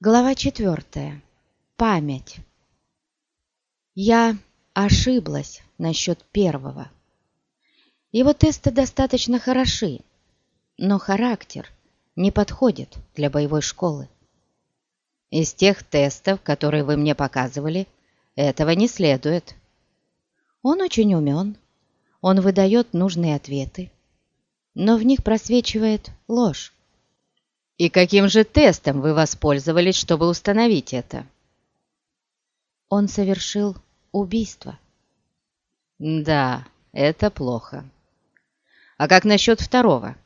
Глава четвертая. Память. Я ошиблась насчет первого. Его тесты достаточно хороши, но характер не подходит для боевой школы. Из тех тестов, которые вы мне показывали, этого не следует. Он очень умен, он выдает нужные ответы, но в них просвечивает ложь. И каким же тестом вы воспользовались, чтобы установить это? Он совершил убийство. Да, это плохо. А как насчет второго?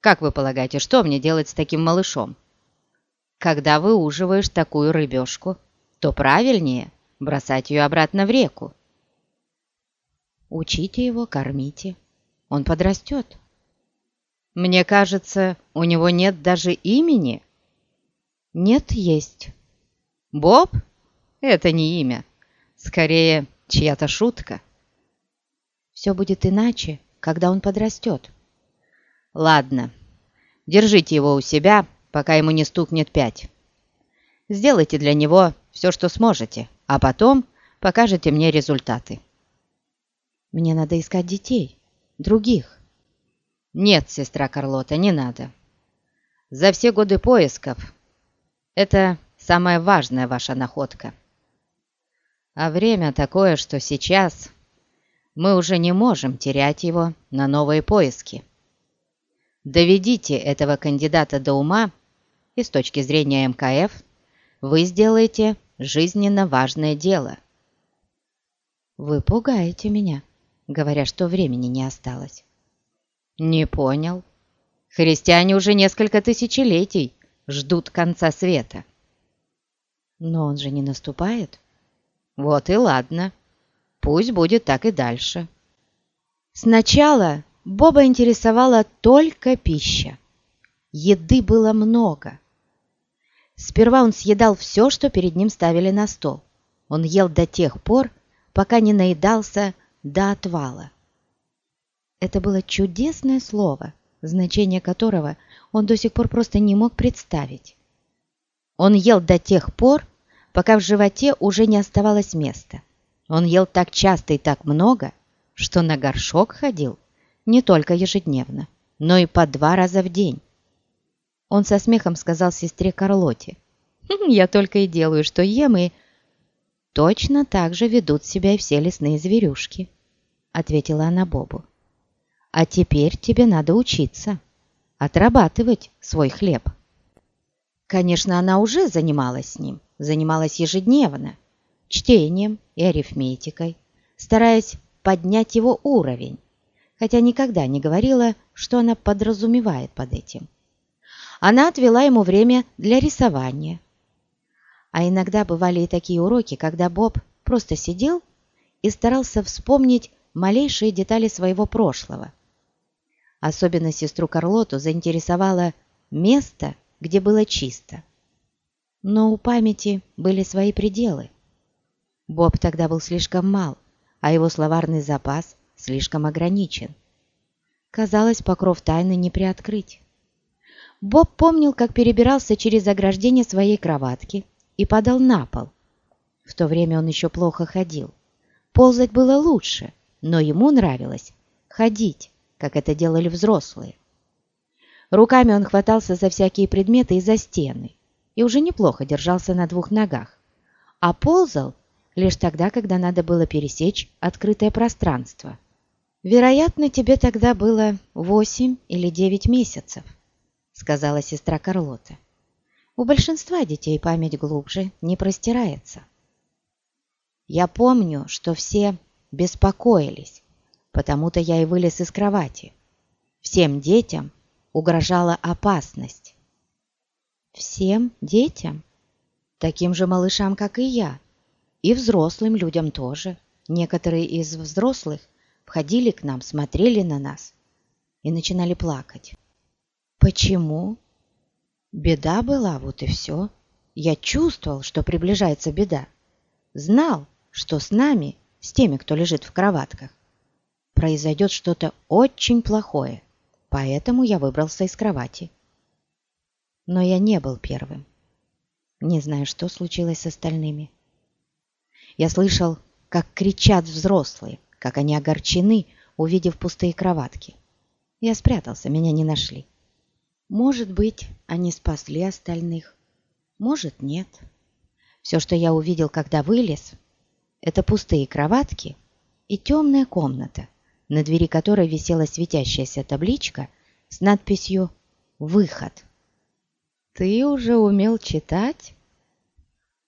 Как вы полагаете, что мне делать с таким малышом? Когда выуживаешь такую рыбешку, то правильнее бросать ее обратно в реку. Учите его, кормите. Он подрастет. Мне кажется, у него нет даже имени. Нет, есть. Боб? Это не имя. Скорее, чья-то шутка. Все будет иначе, когда он подрастет. Ладно, держите его у себя, пока ему не стукнет пять. Сделайте для него все, что сможете, а потом покажете мне результаты. Мне надо искать детей, других. «Нет, сестра Карлота, не надо. За все годы поисков это самая важная ваша находка. А время такое, что сейчас мы уже не можем терять его на новые поиски. Доведите этого кандидата до ума, и с точки зрения МКФ вы сделаете жизненно важное дело. Вы пугаете меня, говоря, что времени не осталось. «Не понял. Христиане уже несколько тысячелетий ждут конца света». «Но он же не наступает». «Вот и ладно. Пусть будет так и дальше». Сначала Боба интересовала только пища. Еды было много. Сперва он съедал все, что перед ним ставили на стол. Он ел до тех пор, пока не наедался до отвала. Это было чудесное слово, значение которого он до сих пор просто не мог представить. Он ел до тех пор, пока в животе уже не оставалось места. Он ел так часто и так много, что на горшок ходил не только ежедневно, но и по два раза в день. Он со смехом сказал сестре Карлоте, «Хм, «Я только и делаю, что ем, и...» «Точно так же ведут себя и все лесные зверюшки», — ответила она Бобу. А теперь тебе надо учиться, отрабатывать свой хлеб. Конечно, она уже занималась с ним, занималась ежедневно, чтением и арифметикой, стараясь поднять его уровень, хотя никогда не говорила, что она подразумевает под этим. Она отвела ему время для рисования. А иногда бывали и такие уроки, когда Боб просто сидел и старался вспомнить малейшие детали своего прошлого – Особенно сестру Карлоту заинтересовало место, где было чисто. Но у памяти были свои пределы. Боб тогда был слишком мал, а его словарный запас слишком ограничен. Казалось, покров тайны не приоткрыть. Боб помнил, как перебирался через ограждение своей кроватки и падал на пол. В то время он еще плохо ходил. Ползать было лучше, но ему нравилось ходить как это делали взрослые. Руками он хватался за всякие предметы и за стены, и уже неплохо держался на двух ногах, а ползал лишь тогда, когда надо было пересечь открытое пространство. «Вероятно, тебе тогда было восемь или девять месяцев», сказала сестра Карлота. «У большинства детей память глубже не простирается». Я помню, что все беспокоились, Потому-то я и вылез из кровати. Всем детям угрожала опасность. Всем детям? Таким же малышам, как и я. И взрослым людям тоже. Некоторые из взрослых входили к нам, смотрели на нас и начинали плакать. Почему? Беда была, вот и все. Я чувствовал, что приближается беда. Знал, что с нами, с теми, кто лежит в кроватках, произойдет что-то очень плохое, поэтому я выбрался из кровати. Но я не был первым. Не знаю, что случилось с остальными. Я слышал, как кричат взрослые, как они огорчены, увидев пустые кроватки. Я спрятался, меня не нашли. Может быть, они спасли остальных, может, нет. Все, что я увидел, когда вылез, это пустые кроватки и темная комната, на двери которой висела светящаяся табличка с надписью «Выход». «Ты уже умел читать?»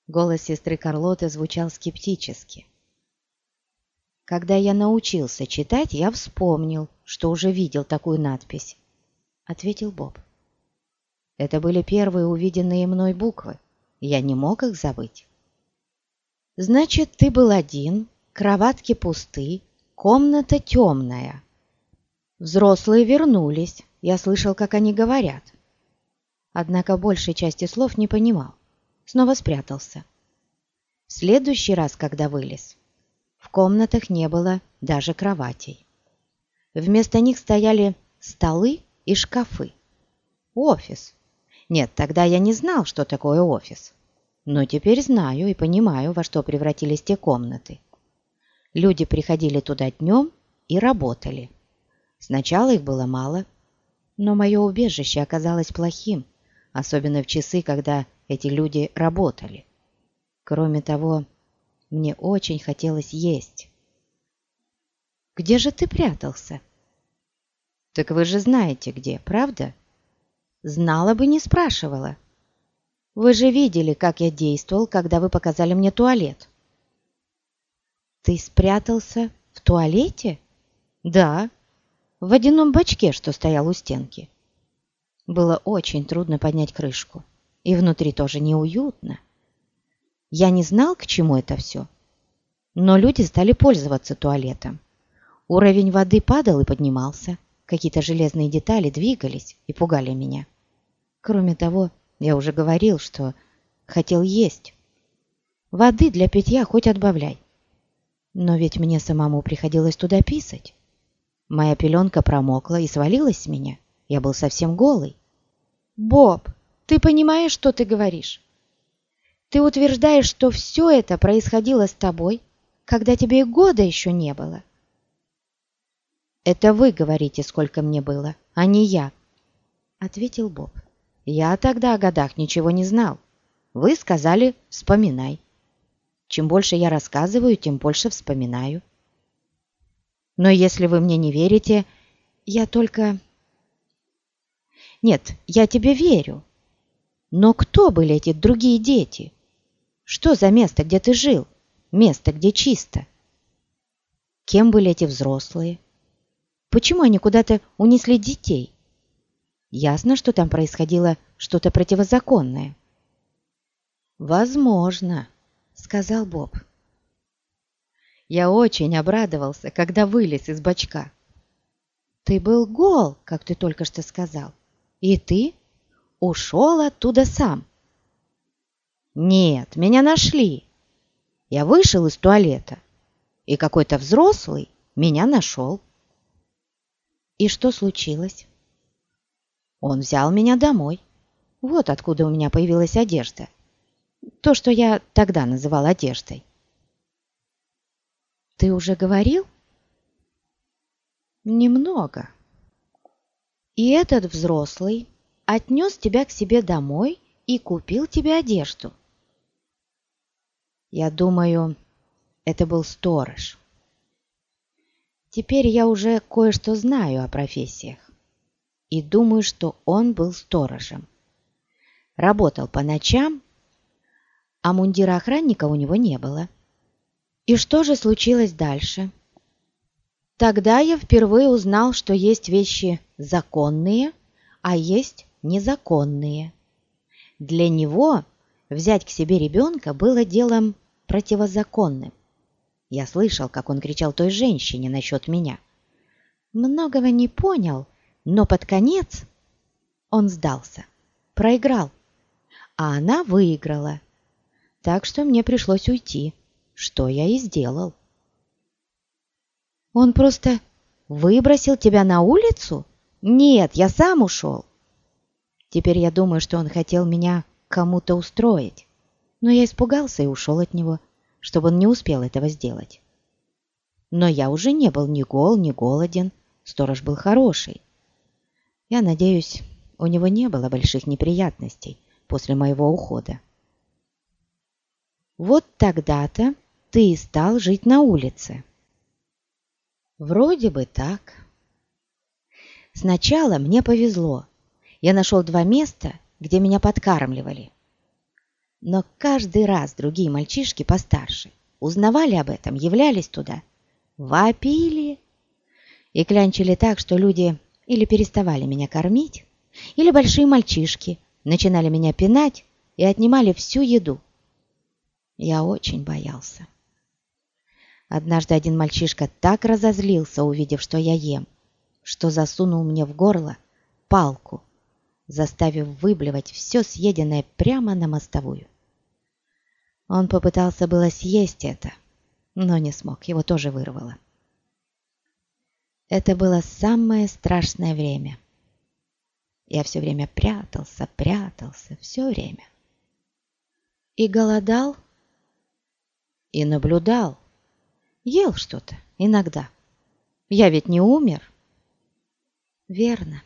Голос сестры Карлоты звучал скептически. Когда я научился читать, я вспомнил, что уже видел такую надпись, ответил Боб. Это были первые увиденные мной буквы. Я не мог их забыть. Значит, ты был один, кроватки пусты, комната темная. Взрослые вернулись, я слышал, как они говорят. Однако большей части слов не понимал. Снова спрятался. В следующий раз, когда вылез, в комнатах не было даже кроватей. Вместо них стояли столы и шкафы. Офис. Нет, тогда я не знал, что такое офис. Но теперь знаю и понимаю, во что превратились те комнаты. Люди приходили туда днем и работали. Сначала их было мало, но мое убежище оказалось плохим, особенно в часы, когда эти люди работали. Кроме того, мне очень хотелось есть. «Где же ты прятался?» «Так вы же знаете где, правда?» Знала бы, не спрашивала. Вы же видели, как я действовал, когда вы показали мне туалет. Ты спрятался в туалете? Да, в водяном бачке, что стоял у стенки. Было очень трудно поднять крышку, и внутри тоже неуютно. Я не знал, к чему это все, но люди стали пользоваться туалетом. Уровень воды падал и поднимался, какие-то железные детали двигались и пугали меня. Кроме того, я уже говорил, что хотел есть. Воды для питья хоть отбавляй. Но ведь мне самому приходилось туда писать. Моя пеленка промокла и свалилась с меня. Я был совсем голый. «Боб, ты понимаешь, что ты говоришь? Ты утверждаешь, что все это происходило с тобой, когда тебе и года еще не было?» «Это вы говорите, сколько мне было, а не я», — ответил Боб. Я тогда о годах ничего не знал. Вы сказали «вспоминай». Чем больше я рассказываю, тем больше вспоминаю. Но если вы мне не верите, я только... Нет, я тебе верю. Но кто были эти другие дети? Что за место, где ты жил? Место, где чисто? Кем были эти взрослые? Почему они куда-то унесли детей? Ясно, что там происходило что-то противозаконное. «Возможно», — сказал Боб. Я очень обрадовался, когда вылез из бачка. «Ты был гол, как ты только что сказал, и ты ушел оттуда сам». «Нет, меня нашли. Я вышел из туалета, и какой-то взрослый меня нашел». «И что случилось?» Он взял меня домой. Вот откуда у меня появилась одежда. То, что я тогда называл одеждой. Ты уже говорил? Немного. И этот взрослый отнес тебя к себе домой и купил тебе одежду. Я думаю, это был сторож. Теперь я уже кое-что знаю о профессиях и думаю, что он был сторожем. Работал по ночам, а мундира охранника у него не было. И что же случилось дальше? Тогда я впервые узнал, что есть вещи законные, а есть незаконные. Для него взять к себе ребенка было делом противозаконным. Я слышал, как он кричал той женщине насчет меня. Многого не понял, но под конец он сдался, проиграл, а она выиграла. Так что мне пришлось уйти, что я и сделал. Он просто выбросил тебя на улицу? Нет, я сам ушел. Теперь я думаю, что он хотел меня кому-то устроить, но я испугался и ушел от него, чтобы он не успел этого сделать. Но я уже не был ни гол, ни голоден, сторож был хороший. Я надеюсь, у него не было больших неприятностей после моего ухода. Вот тогда-то ты и стал жить на улице. Вроде бы так. Сначала мне повезло. Я нашел два места, где меня подкармливали. Но каждый раз другие мальчишки постарше узнавали об этом, являлись туда, вопили и клянчили так, что люди или переставали меня кормить, или большие мальчишки начинали меня пинать и отнимали всю еду. Я очень боялся. Однажды один мальчишка так разозлился, увидев, что я ем, что засунул мне в горло палку, заставив выблевать все съеденное прямо на мостовую. Он попытался было съесть это, но не смог, его тоже вырвало. Это было самое страшное время. Я все время прятался, прятался, все время. И голодал, и наблюдал. Ел что-то иногда. Я ведь не умер. Верно,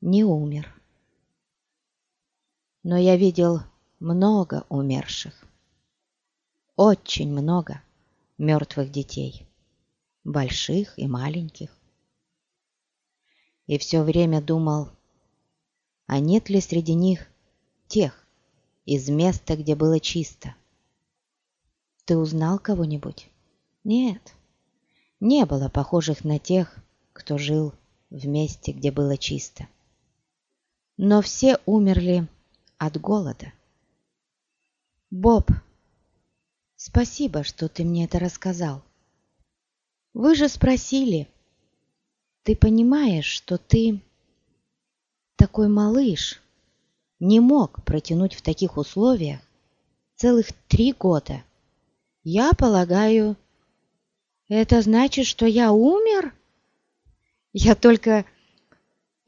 не умер. Но я видел много умерших. Очень много мертвых детей. Больших и маленьких. И все время думал, а нет ли среди них тех из места, где было чисто? Ты узнал кого-нибудь? Нет, не было похожих на тех, кто жил в месте, где было чисто. Но все умерли от голода. Боб, спасибо, что ты мне это рассказал. Вы же спросили. Ты понимаешь, что ты такой малыш не мог протянуть в таких условиях целых три года. Я полагаю, это значит, что я умер? Я только...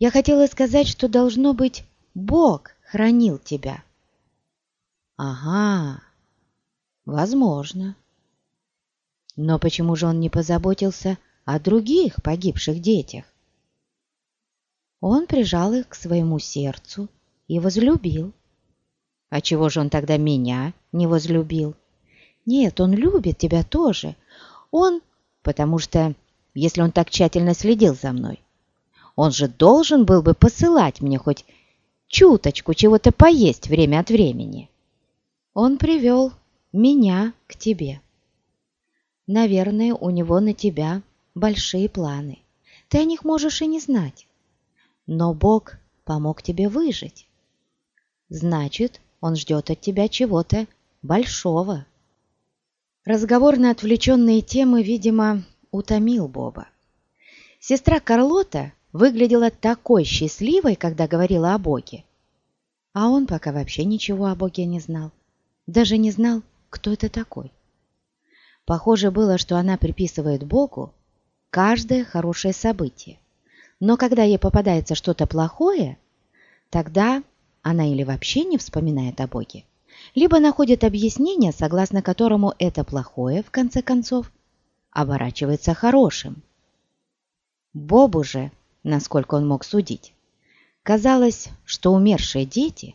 Я хотела сказать, что должно быть Бог хранил тебя. Ага, возможно. Но почему же он не позаботился о других погибших детях? Он прижал их к своему сердцу и возлюбил. А чего же он тогда меня не возлюбил? Нет, он любит тебя тоже. Он потому что, если он так тщательно следил за мной, он же должен был бы посылать мне хоть чуточку чего-то поесть время от времени. Он привел меня к тебе. Наверное, у него на тебя большие планы. Ты о них можешь и не знать. Но Бог помог тебе выжить. Значит, он ждет от тебя чего-то большого. Разговор на отвлеченные темы, видимо, утомил Боба. Сестра Карлота выглядела такой счастливой, когда говорила о Боге. А он пока вообще ничего о Боге не знал. Даже не знал, кто это такой. Похоже было, что она приписывает Богу каждое хорошее событие. Но когда ей попадается что-то плохое, тогда она или вообще не вспоминает о Боге, либо находит объяснение, согласно которому это плохое, в конце концов, оборачивается хорошим. Бобу же, насколько он мог судить, казалось, что умершие дети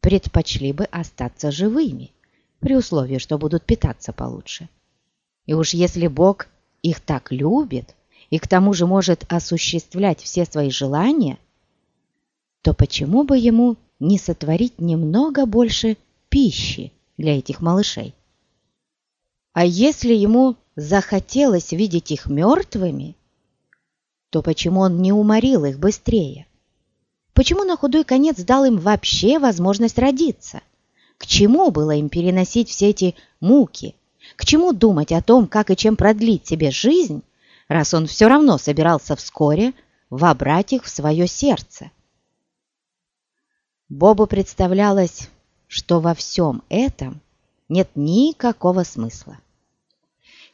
предпочли бы остаться живыми, при условии, что будут питаться получше. И уж если Бог их так любит и к тому же может осуществлять все свои желания, то почему бы ему не сотворить немного больше пищи для этих малышей. А если ему захотелось видеть их мертвыми, то почему он не уморил их быстрее? Почему на худой конец дал им вообще возможность родиться? К чему было им переносить все эти муки? К чему думать о том, как и чем продлить себе жизнь, раз он все равно собирался вскоре вобрать их в свое сердце? Бобу представлялось, что во всем этом нет никакого смысла.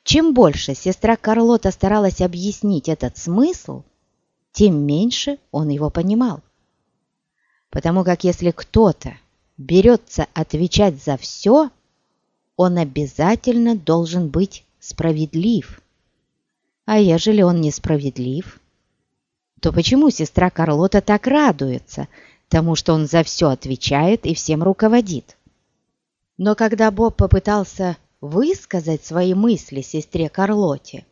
Чем больше сестра Карлота старалась объяснить этот смысл, тем меньше он его понимал. Потому как если кто-то берется отвечать за все, он обязательно должен быть справедлив. А ежели он несправедлив, то почему сестра Карлота так радуется тому, что он за все отвечает и всем руководит? Но когда Боб попытался высказать свои мысли сестре Карлоте,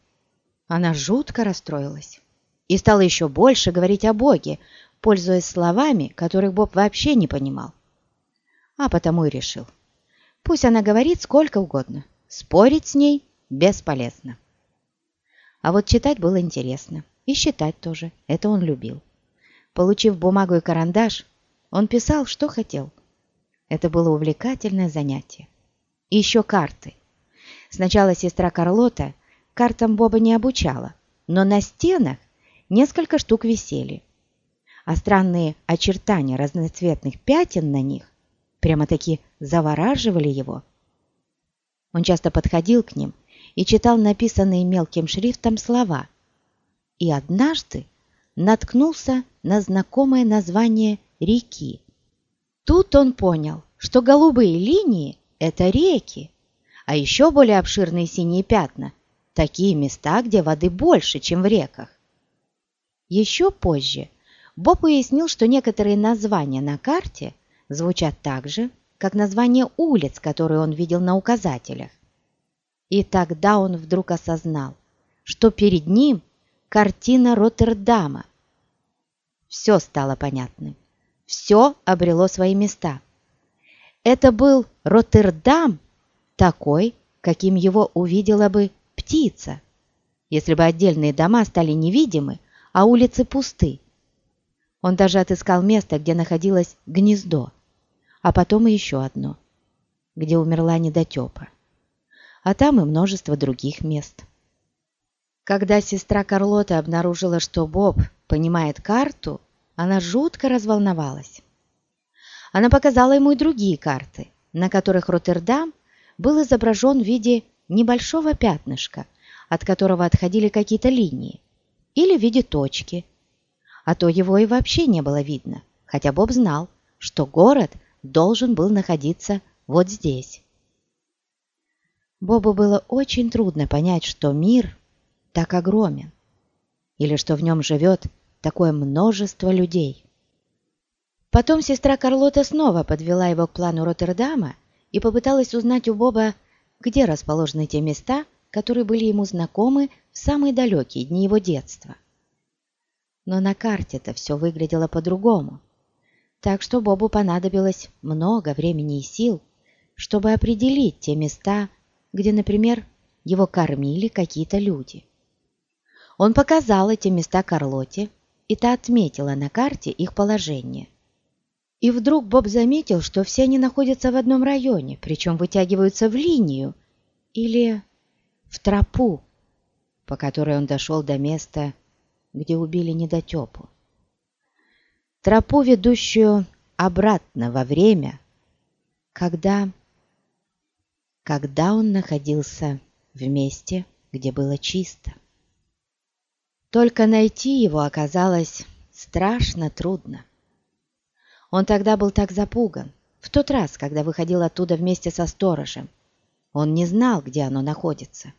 она жутко расстроилась и стала еще больше говорить о Боге, пользуясь словами, которых Боб вообще не понимал. А потому и решил. Пусть она говорит сколько угодно, спорить с ней бесполезно. А вот читать было интересно, и считать тоже, это он любил. Получив бумагу и карандаш, он писал, что хотел. Это было увлекательное занятие. И еще карты. Сначала сестра Карлота картам Боба не обучала, но на стенах несколько штук висели, а странные очертания разноцветных пятен на них прямо-таки завораживали его. Он часто подходил к ним и читал написанные мелким шрифтом слова, и однажды наткнулся на знакомое название реки. Тут он понял, что голубые линии – это реки, а еще более обширные синие пятна – такие места, где воды больше, чем в реках. Еще позже Боб уяснил, что некоторые названия на карте звучат так же, как названия улиц, которые он видел на указателях. И тогда он вдруг осознал, что перед ним картина Роттердама. Все стало понятным, все обрело свои места. Это был Роттердам такой, каким его увидела бы птица, если бы отдельные дома стали невидимы, а улицы пусты. Он даже отыскал место, где находилось гнездо, а потом и еще одно, где умерла недотепа. А там и множество других мест. Когда сестра Карлота обнаружила, что Боб понимает карту, она жутко разволновалась. Она показала ему и другие карты, на которых Роттердам был изображен в виде небольшого пятнышка, от которого отходили какие-то линии или в виде точки. А то его и вообще не было видно, хотя Боб знал, что город должен был находиться вот здесь. Бобу было очень трудно понять, что мир так огромен, или что в нем живет такое множество людей. Потом сестра Карлота снова подвела его к плану Роттердама и попыталась узнать у Боба, где расположены те места, которые были ему знакомы в самые далекие дни его детства. Но на карте-то все выглядело по-другому, так что Бобу понадобилось много времени и сил, чтобы определить те места, где, например, его кормили какие-то люди. Он показал эти места Карлоте, и та отметила на карте их положение. И вдруг Боб заметил, что все они находятся в одном районе, причем вытягиваются в линию или в тропу, по которой он дошел до места, где убили недотепу. Тропу, ведущую обратно во время, когда... когда он находился в месте, где было чисто. Только найти его оказалось страшно трудно. Он тогда был так запуган, в тот раз, когда выходил оттуда вместе со сторожем. Он не знал, где оно находится.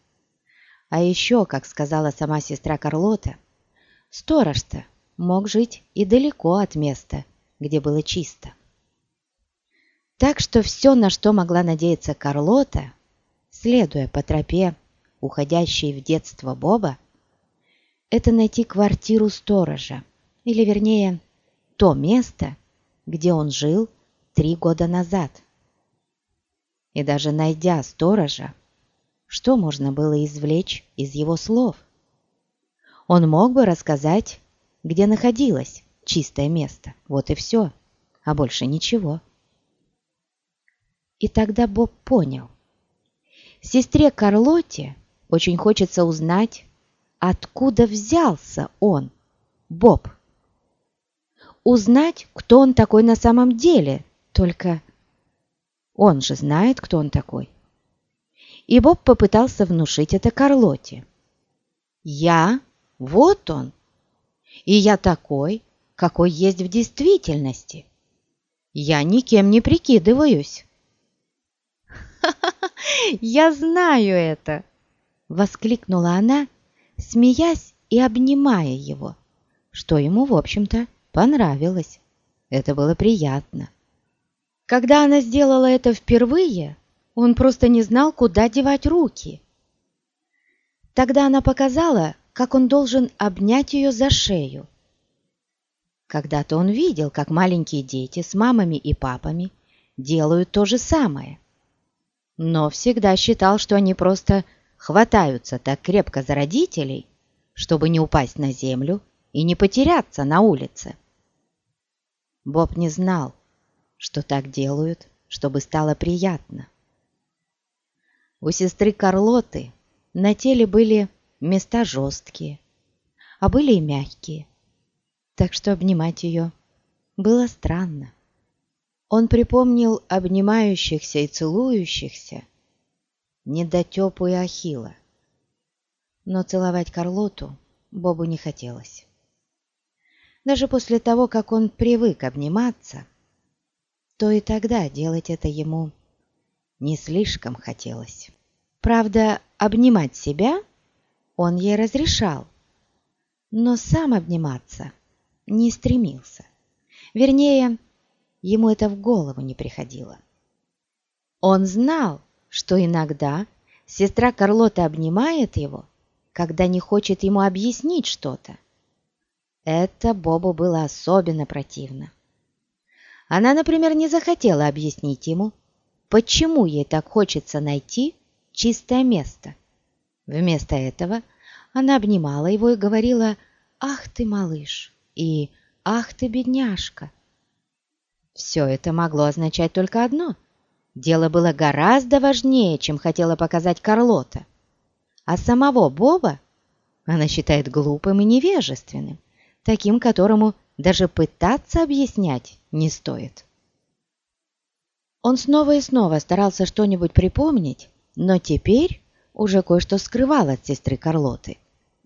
А еще, как сказала сама сестра Карлота, сторож-то мог жить и далеко от места, где было чисто. Так что все, на что могла надеяться Карлота, следуя по тропе, уходящей в детство Боба, это найти квартиру сторожа, или вернее, то место, где он жил три года назад. И даже найдя сторожа, что можно было извлечь из его слов? Он мог бы рассказать, где находилось чистое место. Вот и все, а больше ничего. И тогда Боб понял. Сестре Карлоте очень хочется узнать, откуда взялся он, Боб. Узнать, кто он такой на самом деле, только он же знает, кто он такой. И Боб попытался внушить это Карлоте. «Я? Вот он! И я такой, какой есть в действительности. Я никем не прикидываюсь». «Ха-ха-ха! Я знаю это!» — воскликнула она, смеясь и обнимая его, что ему, в общем-то, понравилось. Это было приятно. Когда она сделала это впервые, он просто не знал, куда девать руки. Тогда она показала, как он должен обнять ее за шею. Когда-то он видел, как маленькие дети с мамами и папами делают то же самое. Но всегда считал, что они просто хватаются так крепко за родителей, чтобы не упасть на землю и не потеряться на улице. Боб не знал, что так делают, чтобы стало приятно. У сестры Карлоты на теле были места жесткие, а были и мягкие, так что обнимать ее было странно. Он припомнил обнимающихся и целующихся недотепу и Ахила, но целовать Карлоту Бобу не хотелось. Даже после того, как он привык обниматься, то и тогда делать это ему не слишком хотелось. Правда, обнимать себя он ей разрешал, но сам обниматься не стремился. Вернее, ему это в голову не приходило. Он знал, что иногда сестра Карлота обнимает его, когда не хочет ему объяснить что-то. Это Бобу было особенно противно. Она, например, не захотела объяснить ему, почему ей так хочется найти чистое место. Вместо этого она обнимала его и говорила «Ах ты, малыш!» и «Ах ты, бедняжка!». Все это могло означать только одно. Дело было гораздо важнее, чем хотела показать Карлота. А самого Боба она считает глупым и невежественным таким, которому даже пытаться объяснять не стоит. Он снова и снова старался что-нибудь припомнить, но теперь уже кое-что скрывал от сестры Карлоты,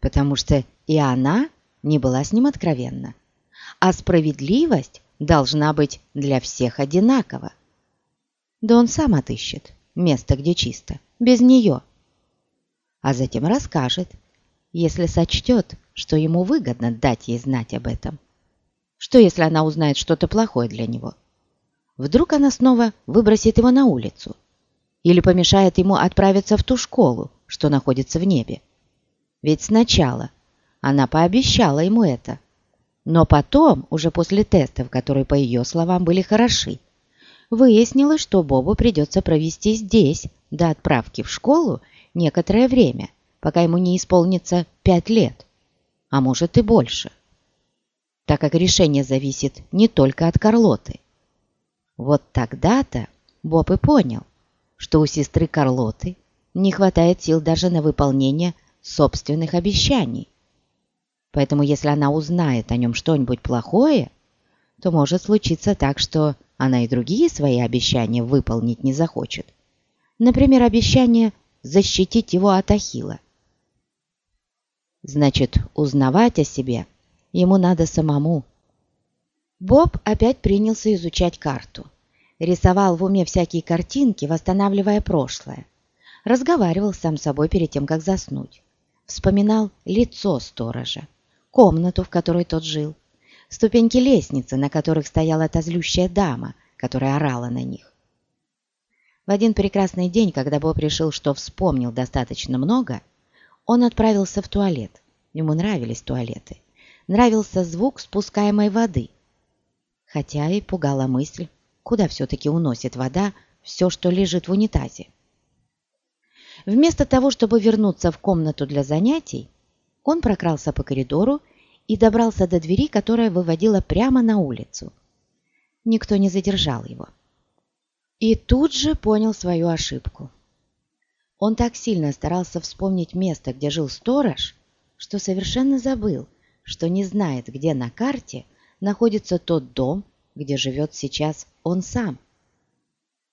потому что и она не была с ним откровенна. А справедливость должна быть для всех одинакова. Да он сам отыщет место, где чисто, без нее. А затем расскажет, если сочтет, что ему выгодно дать ей знать об этом. Что, если она узнает что-то плохое для него? Вдруг она снова выбросит его на улицу? Или помешает ему отправиться в ту школу, что находится в небе? Ведь сначала она пообещала ему это. Но потом, уже после тестов, которые, по ее словам, были хороши, выяснилось, что Бобу придется провести здесь, до отправки в школу, некоторое время – пока ему не исполнится пять лет, а может и больше, так как решение зависит не только от Карлоты. Вот тогда-то Боб и понял, что у сестры Карлоты не хватает сил даже на выполнение собственных обещаний. Поэтому если она узнает о нем что-нибудь плохое, то может случиться так, что она и другие свои обещания выполнить не захочет. Например, обещание защитить его от Ахила. Значит, узнавать о себе ему надо самому. Боб опять принялся изучать карту. Рисовал в уме всякие картинки, восстанавливая прошлое. Разговаривал сам с собой перед тем, как заснуть. Вспоминал лицо сторожа, комнату, в которой тот жил, ступеньки лестницы, на которых стояла та злющая дама, которая орала на них. В один прекрасный день, когда Боб решил, что вспомнил достаточно много, он отправился в туалет. Ему нравились туалеты. Нравился звук спускаемой воды. Хотя и пугала мысль, куда все-таки уносит вода все, что лежит в унитазе. Вместо того, чтобы вернуться в комнату для занятий, он прокрался по коридору и добрался до двери, которая выводила прямо на улицу. Никто не задержал его. И тут же понял свою ошибку. Он так сильно старался вспомнить место, где жил сторож, что совершенно забыл, что не знает, где на карте находится тот дом, где живет сейчас он сам.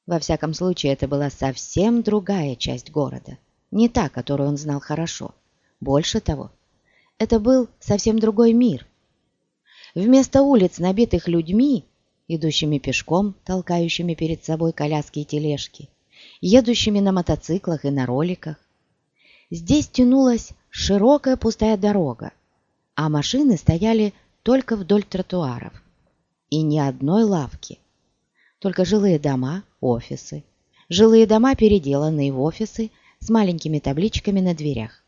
Во всяком случае, это была совсем другая часть города, не та, которую он знал хорошо. Больше того, это был совсем другой мир. Вместо улиц, набитых людьми, идущими пешком, толкающими перед собой коляски и тележки, едущими на мотоциклах и на роликах. Здесь тянулась широкая пустая дорога, а машины стояли только вдоль тротуаров. И ни одной лавки. Только жилые дома, офисы. Жилые дома, переделанные в офисы, с маленькими табличками на дверях.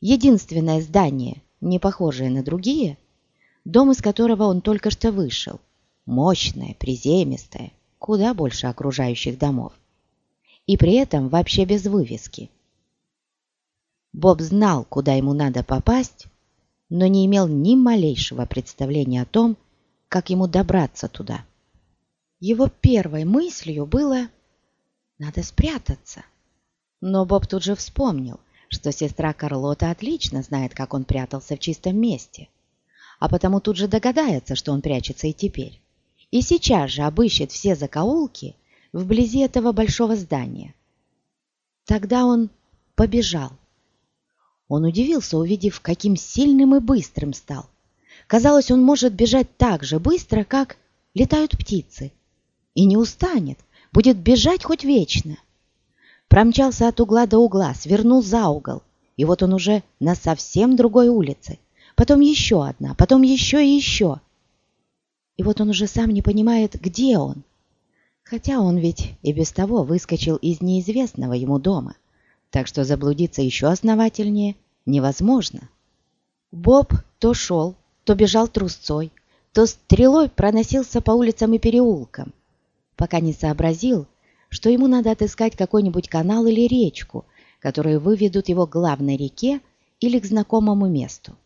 Единственное здание, не похожее на другие, дом из которого он только что вышел, мощное, приземистое, куда больше окружающих домов. И при этом вообще без вывески. Боб знал, куда ему надо попасть, но не имел ни малейшего представления о том, как ему добраться туда. Его первой мыслью было «надо спрятаться». Но Боб тут же вспомнил, что сестра Карлота отлично знает, как он прятался в чистом месте, а потому тут же догадается, что он прячется и теперь. И сейчас же обыщет все закоулки вблизи этого большого здания. Тогда он побежал. Он удивился, увидев, каким сильным и быстрым стал. Казалось, он может бежать так же быстро, как летают птицы. И не устанет, будет бежать хоть вечно. Промчался от угла до угла, свернул за угол, и вот он уже на совсем другой улице. Потом еще одна, потом еще и еще. И вот он уже сам не понимает, где он. Хотя он ведь и без того выскочил из неизвестного ему дома, так что заблудиться еще основательнее невозможно. Боб то шел, то бежал трусцой, то стрелой проносился по улицам и переулкам, пока не сообразил, что ему надо отыскать какой-нибудь канал или речку, которые выведут его к главной реке или к знакомому месту.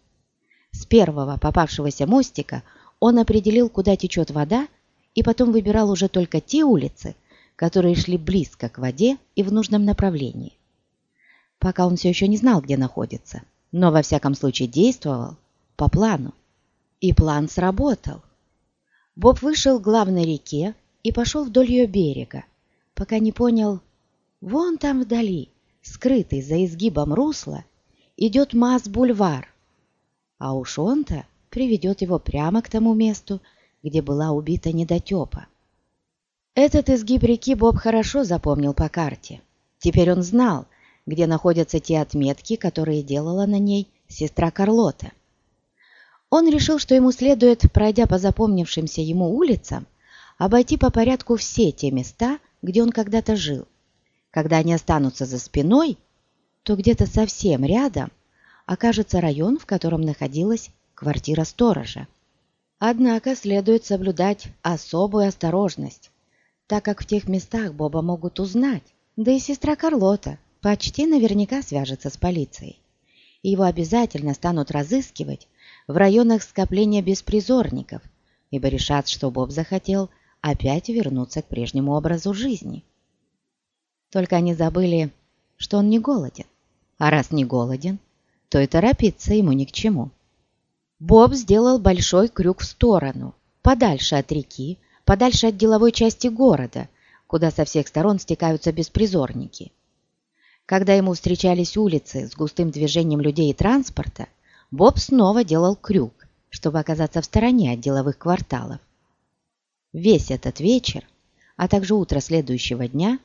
С первого попавшегося мостика он определил, куда течет вода, и потом выбирал уже только те улицы, которые шли близко к воде и в нужном направлении. Пока он все еще не знал, где находится, но во всяком случае действовал по плану. И план сработал. Боб вышел к главной реке и пошел вдоль ее берега, пока не понял, вон там вдали, скрытый за изгибом русла, идет Мас-бульвар. А уж он-то приведет его прямо к тому месту, где была убита недотепа. Этот изгиб реки Боб хорошо запомнил по карте. Теперь он знал, где находятся те отметки, которые делала на ней сестра Карлота. Он решил, что ему следует, пройдя по запомнившимся ему улицам, обойти по порядку все те места, где он когда-то жил. Когда они останутся за спиной, то где-то совсем рядом окажется район, в котором находилась квартира сторожа. Однако следует соблюдать особую осторожность, так как в тех местах Боба могут узнать, да и сестра Карлота почти наверняка свяжется с полицией. И его обязательно станут разыскивать в районах скопления беспризорников, ибо решат, что Боб захотел – опять вернуться к прежнему образу жизни. Только они забыли, что он не голоден. А раз не голоден, то и торопиться ему ни к чему. Боб сделал большой крюк в сторону, подальше от реки, подальше от деловой части города, куда со всех сторон стекаются беспризорники. Когда ему встречались улицы с густым движением людей и транспорта, Боб снова делал крюк, чтобы оказаться в стороне от деловых кварталов. Весь этот вечер, а также утро следующего дня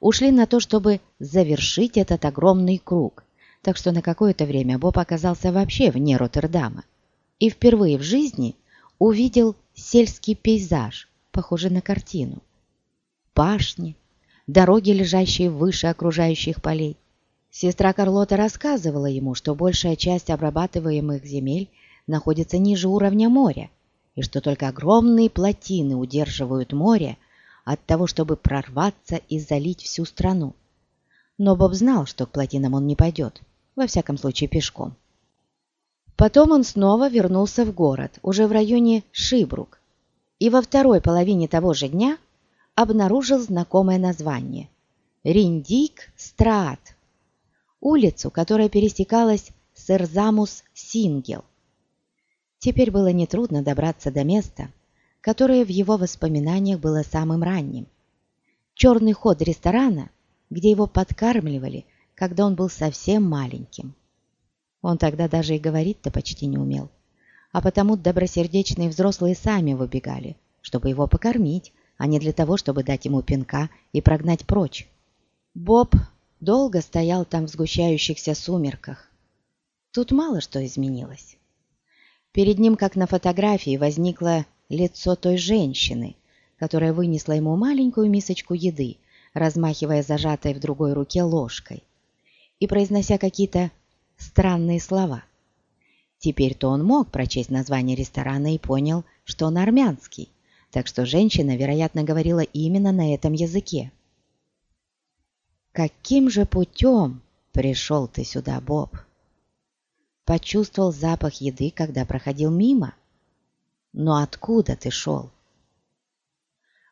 ушли на то, чтобы завершить этот огромный круг, так что на какое-то время Боб оказался вообще вне Роттердама и впервые в жизни увидел сельский пейзаж, похожий на картину. Пашни, дороги, лежащие выше окружающих полей. Сестра Карлота рассказывала ему, что большая часть обрабатываемых земель находится ниже уровня моря, и что только огромные плотины удерживают море от того, чтобы прорваться и залить всю страну. Но Боб знал, что к плотинам он не пойдет, во всяком случае пешком. Потом он снова вернулся в город, уже в районе Шибрук, и во второй половине того же дня обнаружил знакомое название – Риндик-Страат, улицу, которая пересекалась с Эрзамус-Сингел – Теперь было нетрудно добраться до места, которое в его воспоминаниях было самым ранним. Черный ход ресторана, где его подкармливали, когда он был совсем маленьким. Он тогда даже и говорить-то почти не умел, а потому добросердечные взрослые сами выбегали, чтобы его покормить, а не для того, чтобы дать ему пинка и прогнать прочь. Боб долго стоял там в сгущающихся сумерках. Тут мало что изменилось. Перед ним, как на фотографии, возникло лицо той женщины, которая вынесла ему маленькую мисочку еды, размахивая зажатой в другой руке ложкой и произнося какие-то странные слова. Теперь-то он мог прочесть название ресторана и понял, что он армянский, так что женщина, вероятно, говорила именно на этом языке. «Каким же путем пришел ты сюда, Боб?» Почувствовал запах еды, когда проходил мимо. «Но откуда ты шел?»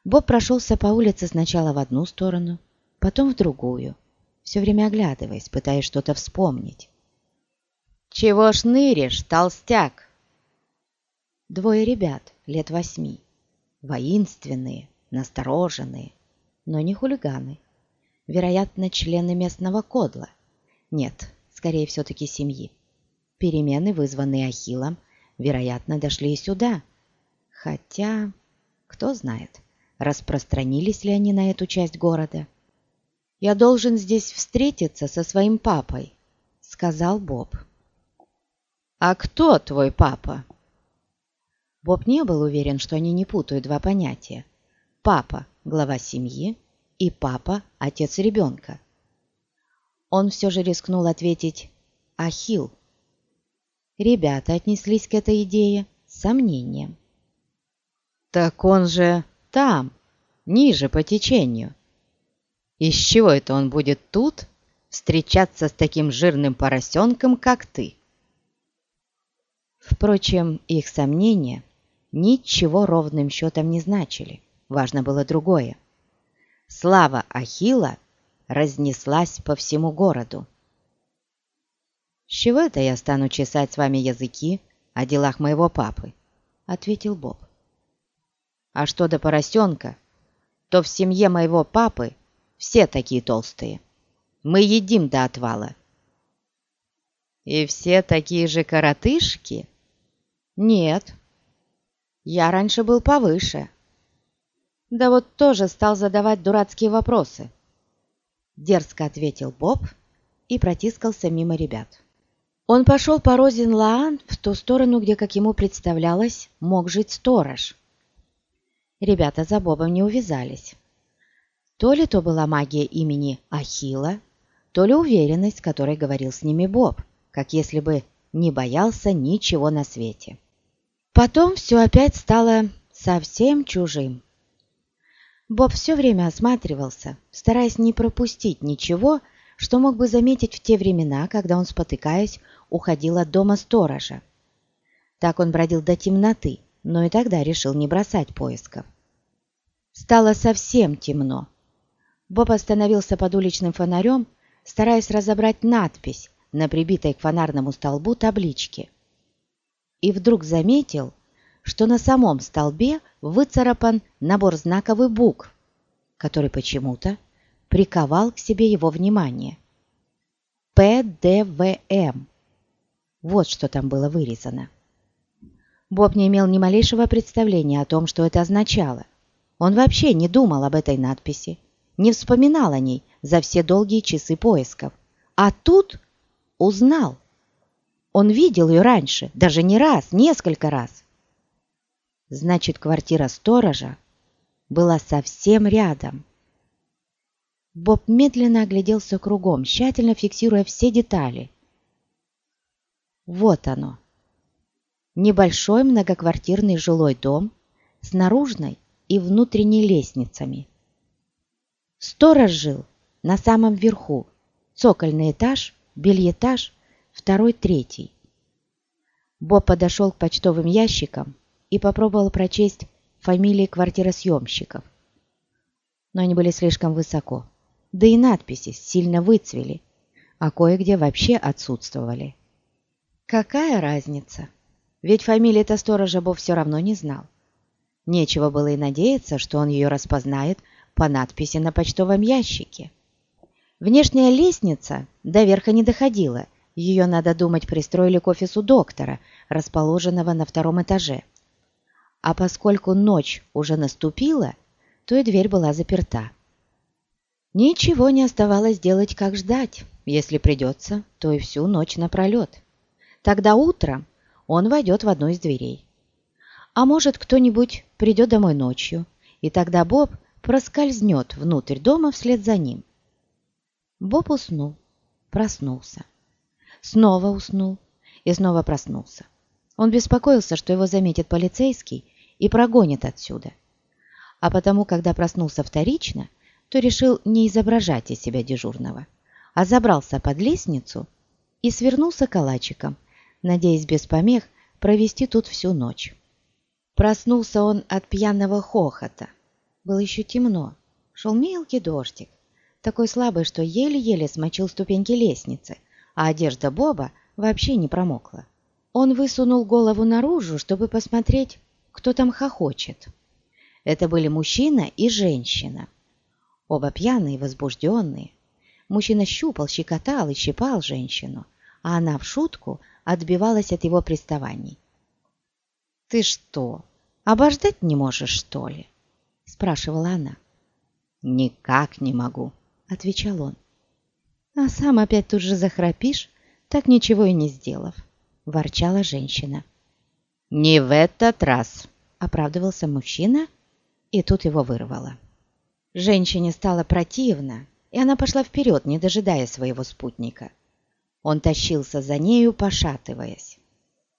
Боб прошелся по улице сначала в одну сторону, потом в другую, все время оглядываясь, пытаясь что-то вспомнить. «Чего шныришь, толстяк?» Двое ребят, лет восьми, воинственные, настороженные, но не хулиганы. Вероятно, члены местного кодла. Нет, скорее все-таки семьи. Перемены, вызванные Ахиллом, вероятно, дошли и сюда. Хотя, кто знает, распространились ли они на эту часть города. «Я должен здесь встретиться со своим папой», — сказал Боб. «А кто твой папа?» Боб не был уверен, что они не путают два понятия. Папа – глава семьи, и папа – отец ребенка. Он все же рискнул ответить «Ахилл». Ребята отнеслись к этой идее с сомнением. «Так он же там, ниже по течению. Из чего это он будет тут встречаться с таким жирным поросенком, как ты?» Впрочем, их сомнения ничего ровным счетом не значили. Важно было другое. Слава Ахила разнеслась по всему городу. «С чего это я стану чесать с вами языки о делах моего папы?» — ответил Боб. «А что до поросенка, то в семье моего папы все такие толстые. Мы едим до отвала». «И все такие же коротышки?» «Нет, я раньше был повыше. Да вот тоже стал задавать дурацкие вопросы. Дерзко ответил Боб и протискался мимо ребят. Он пошел по Розин-Лаан в ту сторону, где, как ему представлялось, мог жить сторож. Ребята за Бобом не увязались. То ли то была магия имени Ахила, то ли уверенность, которой говорил с ними Боб, как если бы не боялся ничего на свете. Потом все опять стало совсем чужим. Боб все время осматривался, стараясь не пропустить ничего, что мог бы заметить в те времена, когда он, спотыкаясь, уходил от дома сторожа. Так он бродил до темноты, но и тогда решил не бросать поисков. Стало совсем темно. Боб остановился под уличным фонарем, стараясь разобрать надпись на прибитой к фонарному столбу табличке – и вдруг заметил, что на самом столбе выцарапан набор знаковых букв, который почему-то приковал к себе его внимание. ПДВМ. Вот что там было вырезано. Боб не имел ни малейшего представления о том, что это означало. Он вообще не думал об этой надписи, не вспоминал о ней за все долгие часы поисков. А тут узнал. Он видел ее раньше, даже не раз, несколько раз. Значит, квартира сторожа была совсем рядом. Боб медленно огляделся кругом, тщательно фиксируя все детали. Вот оно. Небольшой многоквартирный жилой дом с наружной и внутренней лестницами. Сторож жил на самом верху, цокольный этаж, бельетаж второй, третий. Боб подошел к почтовым ящикам и попробовал прочесть фамилии квартиросъемщиков. Но они были слишком высоко, да и надписи сильно выцвели, а кое-где вообще отсутствовали. Какая разница? Ведь фамилии-то сторожа Боб все равно не знал. Нечего было и надеяться, что он ее распознает по надписи на почтовом ящике. Внешняя лестница до верха не доходила, ее, надо думать, пристроили к офису доктора, расположенного на втором этаже. а поскольку ночь уже наступила, то и дверь была заперта. Ничего не оставалось делать, как ждать. Если придется, то и всю ночь напролет. Тогда утром он войдет в одну из дверей. А может, кто-нибудь придет домой ночью, и тогда Боб проскользнет внутрь дома вслед за ним. Боб уснул, проснулся. Снова уснул и снова проснулся. Он беспокоился, что его заметит полицейский и прогонит отсюда. А потому, когда проснулся вторично, то решил не изображать из себя дежурного, а забрался под лестницу и свернулся калачиком, надеясь без помех провести тут всю ночь. Проснулся он от пьяного хохота. Было еще темно, шел мелкий дождик, такой слабый, что еле-еле смочил ступеньки лестницы, а одежда Боба вообще не промокла. Он высунул голову наружу, чтобы посмотреть, кто там хохочет. Это были мужчина и женщина. Оба пьяные и возбужденные. Мужчина щупал, щекотал и щипал женщину, а она в шутку отбивалась от его приставаний. «Ты что, обождать не можешь, что ли?» – спрашивала она. «Никак не могу», – отвечал он. «А сам опять тут же захрапишь, так ничего и не сделав», – ворчала женщина. «Не в этот раз», – оправдывался мужчина, и тут его вырвало. Женщине стало противно, и она пошла вперед, не дожидая своего спутника. Он тащился за нею, пошатываясь.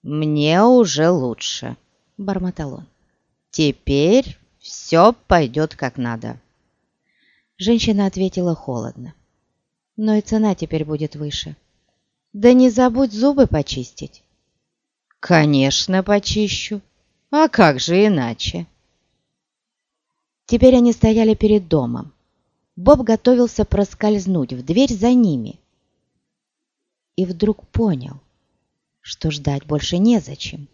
«Мне уже лучше», — бормотал он. «Теперь все пойдет как надо». Женщина ответила холодно. «Но и цена теперь будет выше. Да не забудь зубы почистить». «Конечно, почищу. А как же иначе?» Теперь они стояли перед домом. Боб готовился проскользнуть в дверь за ними, и вдруг понял, что ждать больше незачем.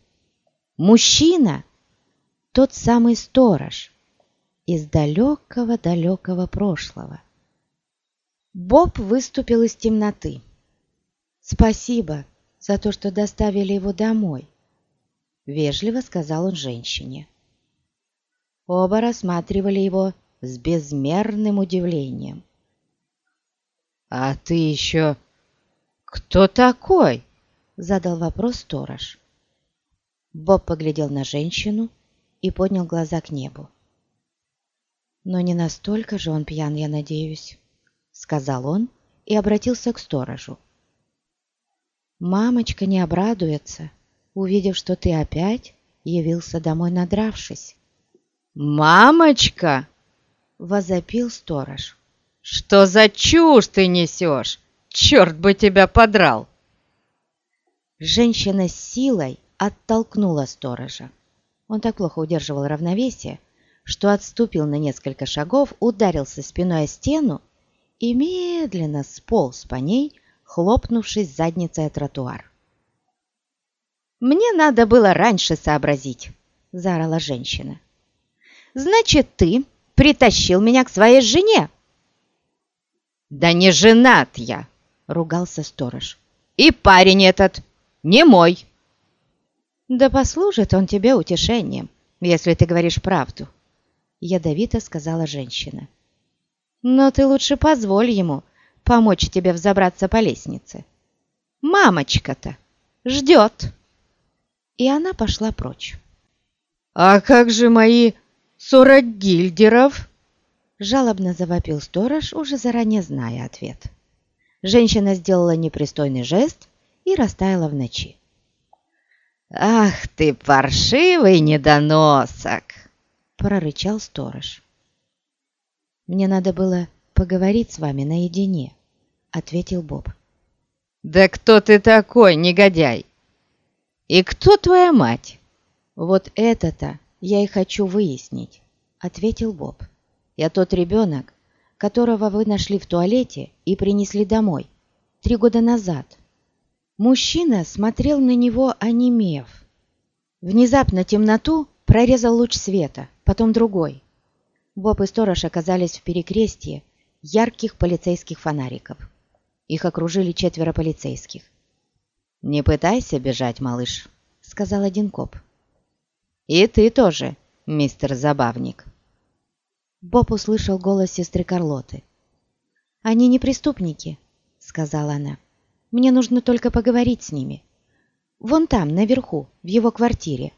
Мужчина — тот самый сторож из далекого-далекого прошлого. Боб выступил из темноты. «Спасибо за то, что доставили его домой», — вежливо сказал он женщине. Оба рассматривали его с безмерным удивлением. «А ты еще «Кто такой?» — задал вопрос сторож. Боб поглядел на женщину и поднял глаза к небу. «Но не настолько же он пьян, я надеюсь», — сказал он и обратился к сторожу. «Мамочка не обрадуется, увидев, что ты опять явился домой надравшись». «Мамочка!» — возопил сторож. «Что за чушь ты несешь? Черт бы тебя подрал!» Женщина с силой оттолкнула сторожа. Он так плохо удерживал равновесие, что отступил на несколько шагов, ударился спиной о стену и медленно сполз по ней, хлопнувшись задницей о тротуар. «Мне надо было раньше сообразить», — заорала женщина. «Значит, ты притащил меня к своей жене?» «Да не женат я!» ругался сторож. «И парень этот не мой!» «Да послужит он тебе утешением, если ты говоришь правду», — ядовито сказала женщина. «Но ты лучше позволь ему помочь тебе взобраться по лестнице. Мамочка-то ждет!» И она пошла прочь. «А как же мои сорок гильдеров?» Жалобно завопил сторож, уже заранее зная ответ. Женщина сделала непристойный жест и растаяла в ночи. «Ах ты, паршивый недоносок!» — прорычал сторож. «Мне надо было поговорить с вами наедине», — ответил Боб. «Да кто ты такой, негодяй? И кто твоя мать?» «Вот это-то я и хочу выяснить», — ответил Боб. «Я тот ребенок, которого вы нашли в туалете и принесли домой три года назад. Мужчина смотрел на него, онемев. Внезапно темноту прорезал луч света, потом другой. Боб и сторож оказались в перекрестье ярких полицейских фонариков. Их окружили четверо полицейских. «Не пытайся бежать, малыш», — сказал один коп. И ты тоже, мистер Забавник. Боб услышал голос сестры Карлоты. «Они не преступники», — сказала она. «Мне нужно только поговорить с ними. Вон там, наверху, в его квартире».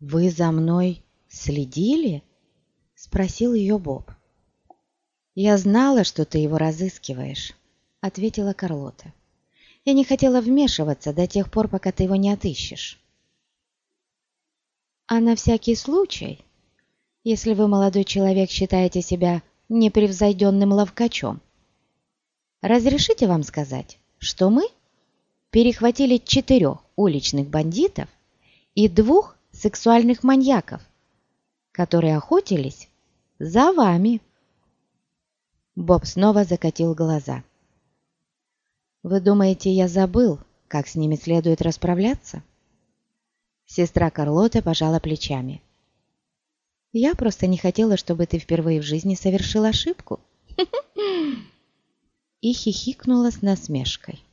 «Вы за мной следили?» — спросил ее Боб. «Я знала, что ты его разыскиваешь», — ответила Карлота. «Я не хотела вмешиваться до тех пор, пока ты его не отыщешь». «А на всякий случай, если вы, молодой человек, считаете себя непревзойденным ловкачом, разрешите вам сказать, что мы перехватили четырех уличных бандитов и двух сексуальных маньяков, которые охотились за вами. Боб снова закатил глаза. «Вы думаете, я забыл, как с ними следует расправляться?» Сестра Карлота пожала плечами. «Я просто не хотела, чтобы ты впервые в жизни совершил ошибку». И хихикнула с насмешкой.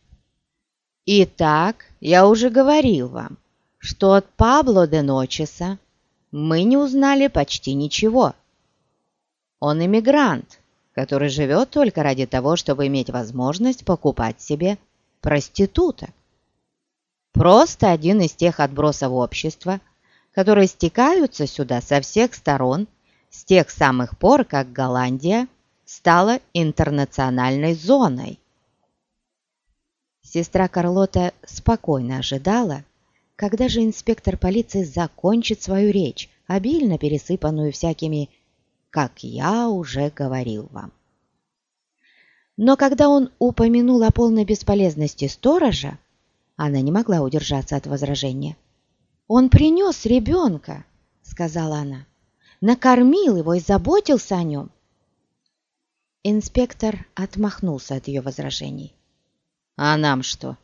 «Итак, я уже говорил вам, что от Пабло де Ночеса мы не узнали почти ничего. Он иммигрант, который живет только ради того, чтобы иметь возможность покупать себе проститута. Просто один из тех отбросов общества, которые стекаются сюда со всех сторон с тех самых пор, как Голландия стала интернациональной зоной. Сестра Карлота спокойно ожидала, когда же инспектор полиции закончит свою речь, обильно пересыпанную всякими «как я уже говорил вам». Но когда он упомянул о полной бесполезности сторожа, она не могла удержаться от возражения. «Он принес ребенка», — сказала она, — «накормил его и заботился о нем». Инспектор отмахнулся от ее возражений. «А нам что?»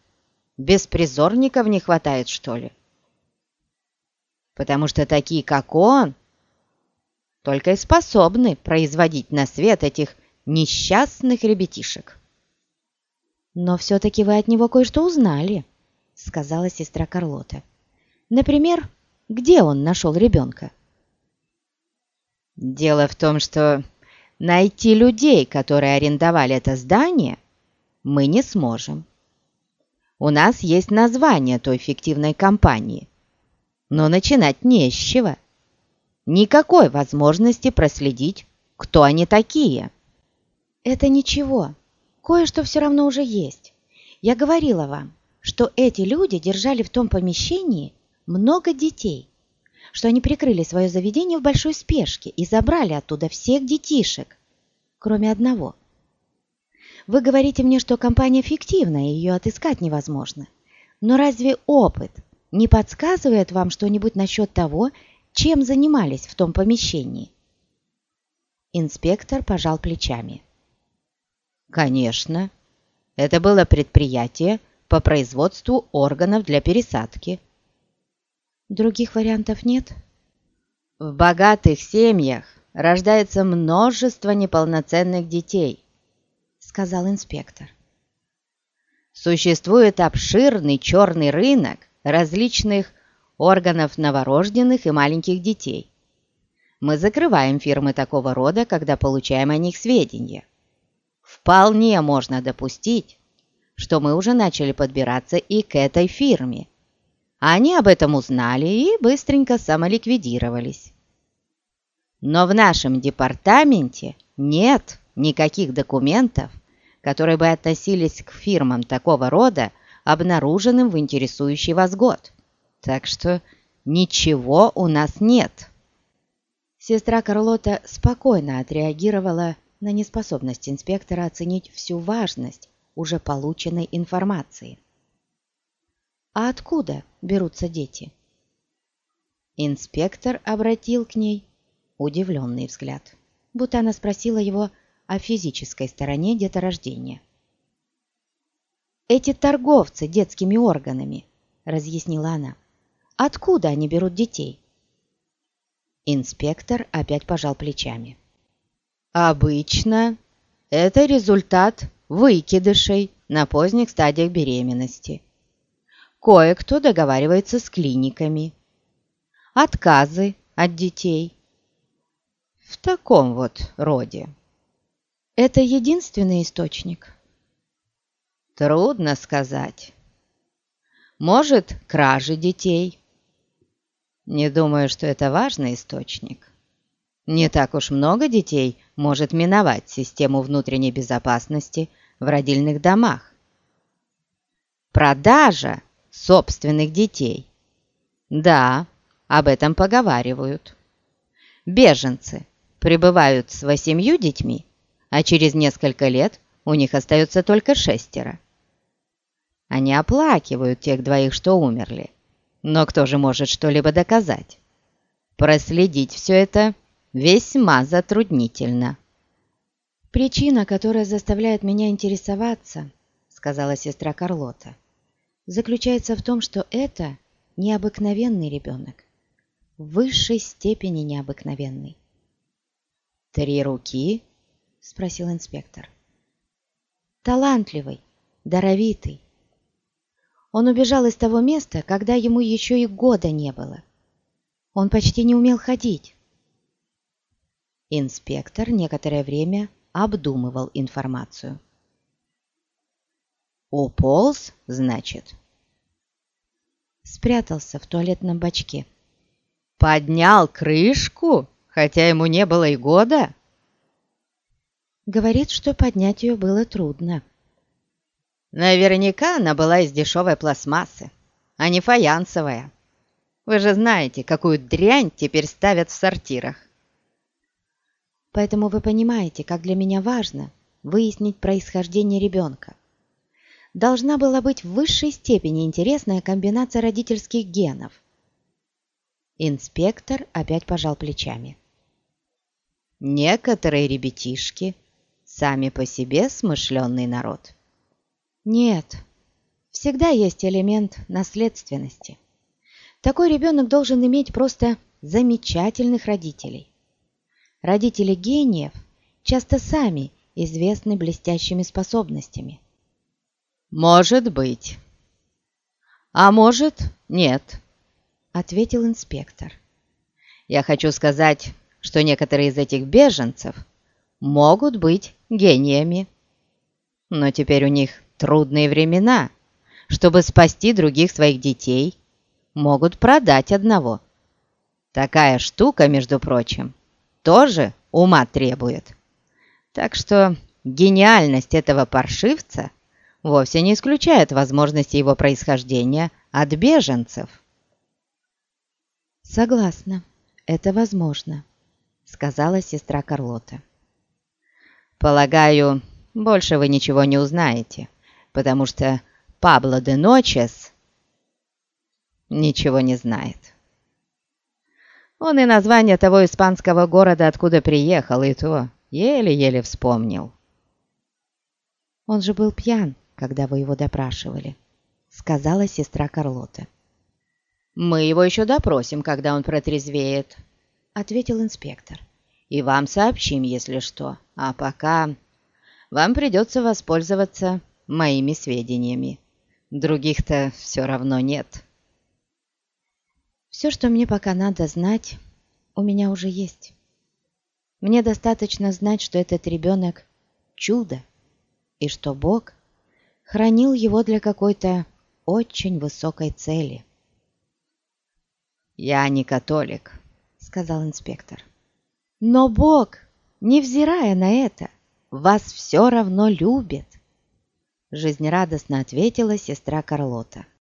Беспризорников не хватает, что ли? Потому что такие, как он, только и способны производить на свет этих несчастных ребятишек. «Но все-таки вы от него кое-что узнали», — сказала сестра Карлота. «Например, где он нашел ребенка?» «Дело в том, что найти людей, которые арендовали это здание, мы не сможем. У нас есть название той фиктивной компании, но начинать не с чего. Никакой возможности проследить, кто они такие. Это ничего, кое-что все равно уже есть. Я говорила вам, что эти люди держали в том помещении много детей, что они прикрыли свое заведение в большой спешке и забрали оттуда всех детишек, кроме одного – вы говорите мне, что компания фиктивная, и ее отыскать невозможно. Но разве опыт не подсказывает вам что-нибудь насчет того, чем занимались в том помещении?» Инспектор пожал плечами. «Конечно. Это было предприятие по производству органов для пересадки». «Других вариантов нет?» «В богатых семьях рождается множество неполноценных детей, сказал инспектор. Существует обширный черный рынок различных органов новорожденных и маленьких детей. Мы закрываем фирмы такого рода, когда получаем о них сведения. Вполне можно допустить, что мы уже начали подбираться и к этой фирме. Они об этом узнали и быстренько самоликвидировались. Но в нашем департаменте нет никаких документов, которые бы относились к фирмам такого рода, обнаруженным в интересующий вас год. Так что ничего у нас нет». Сестра Карлота спокойно отреагировала на неспособность инспектора оценить всю важность уже полученной информации. «А откуда берутся дети?» Инспектор обратил к ней удивленный взгляд, будто она спросила его о физической стороне деторождения. «Эти торговцы детскими органами», — разъяснила она, — «откуда они берут детей?» Инспектор опять пожал плечами. «Обычно это результат выкидышей на поздних стадиях беременности. Кое-кто договаривается с клиниками. отказы от детей. В таком вот роде. Это единственный источник? Трудно сказать. Может, кражи детей. Не думаю, что это важный источник. Не так уж много детей может миновать систему внутренней безопасности в родильных домах. Продажа собственных детей. Да, об этом поговаривают. Беженцы прибывают с восемью детьми, а через несколько лет у них остается только шестеро. Они оплакивают тех двоих, что умерли. Но кто же может что-либо доказать? Проследить все это весьма затруднительно. «Причина, которая заставляет меня интересоваться, — сказала сестра Карлота, — заключается в том, что это необыкновенный ребенок, в высшей степени необыкновенный. «Три руки?» — спросил инспектор. «Талантливый, даровитый. Он убежал из того места, когда ему еще и года не было. Он почти не умел ходить». Инспектор некоторое время обдумывал информацию. «Уполз, значит?» Спрятался в туалетном бачке. «Поднял крышку?» хотя ему не было и года?» Говорит, что поднять ее было трудно. «Наверняка она была из дешевой пластмассы, а не фаянсовая. Вы же знаете, какую дрянь теперь ставят в сортирах». Поэтому вы понимаете, как для меня важно выяснить происхождение ребенка. Должна была быть в высшей степени интересная комбинация родительских генов. Инспектор опять пожал плечами. Некоторые ребятишки сами по себе смышленный народ. Нет, всегда есть элемент наследственности. Такой ребенок должен иметь просто замечательных родителей. Родители гениев часто сами известны блестящими способностями. «Может быть. А может, нет», — ответил инспектор. «Я хочу сказать, что некоторые из этих беженцев могут быть гениями. Но теперь у них трудные времена. Чтобы спасти других своих детей, могут продать одного. Такая штука, между прочим, тоже ума требует. Так что гениальность этого паршивца вовсе не исключает возможности его происхождения от беженцев. Согласна, это возможно сказала сестра Карлота. «Полагаю, больше вы ничего не узнаете, потому что Пабло де Ночес ничего не знает. Он и название того испанского города, откуда приехал, и то еле-еле вспомнил». «Он же был пьян, когда вы его допрашивали», — сказала сестра Карлота. «Мы его еще допросим, когда он протрезвеет», — ответил инспектор. «И вам сообщим, если что. А пока вам придется воспользоваться моими сведениями. Других-то все равно нет». «Все, что мне пока надо знать, у меня уже есть. Мне достаточно знать, что этот ребенок – чудо, и что Бог хранил его для какой-то очень высокой цели». «Я не католик», сказал инспектор. «Но Бог, невзирая на это, вас все равно любит!» Жизнерадостно ответила сестра Карлота.